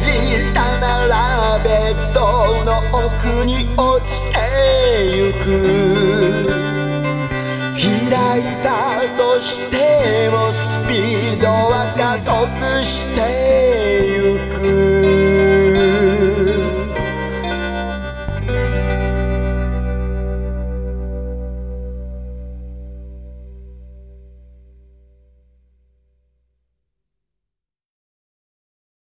じたならベッドの奥に落ちてゆく。開いたとしてもスピードは加速して